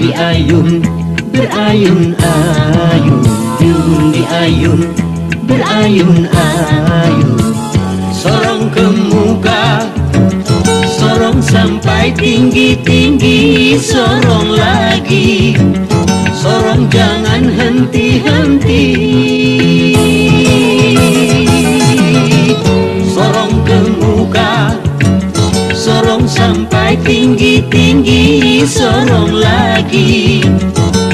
ayun berayun ayun. Yun di ayun berayun ayun. Sorong ke muka Sorong sampai tinggi-tinggi. Sorong lagi Sorong jangan henti-henti sampai tinggi-tinggi Sorong lagi.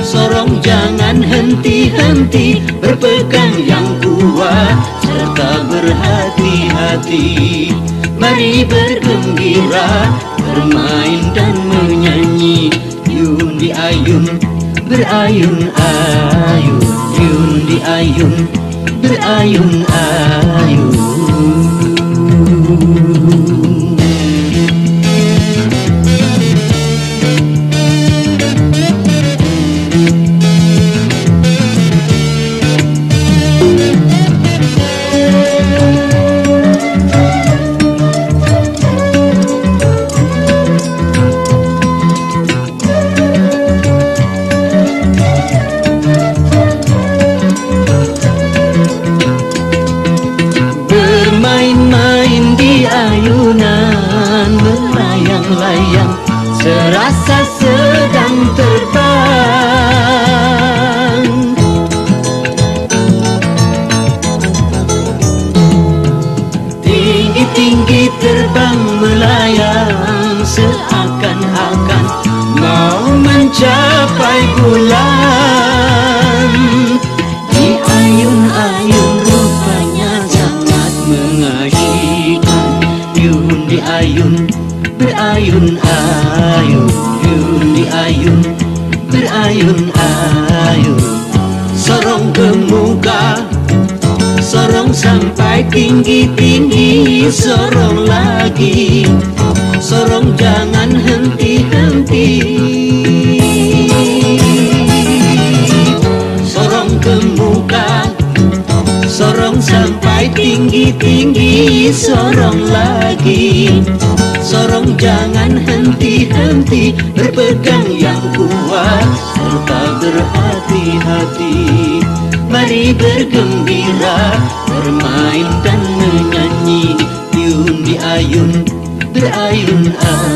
Sorong jangan henti-henti Berpegang yang kuat Serta berhati-hati. Mari bergembira Bermain dan menyanyi. Yun di ayun Berayun-ayun Yun di ayun Berayun-ayun Melayang-layang Serasa sedang terbang. Tinggi-tinggi terbang melayang Seakan-akan mau mencapai bulan berayun-ayun Yun di ayun, berayun-ayun Sorong ke muka Sorong sampai tinggi-tinggi Sorong lagi. Sorong jangan henti-henti. Sorong ke muka Sorong sampai tinggi-tinggi Sorong lagi. Sorong jangan henti-henti Berpegang yang kuat Serta berhati-hati. Mari bergembira Bermain dan menyanyi Yun di ayun Berayun-ayun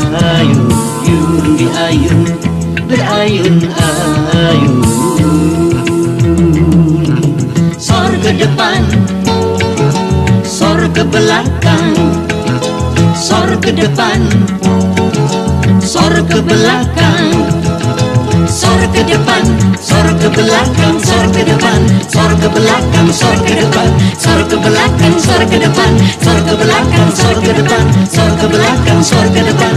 ke depan Sor ke belakang Sor ke depan Sor ke belakang Sor ke depan Sor ke belakang Sor ke depan Sor ke belakang Sor ke depan Sor ke belakang Sor ke depan Sor ke belakang Sor ke depan Sor ke belakang Sor ke depan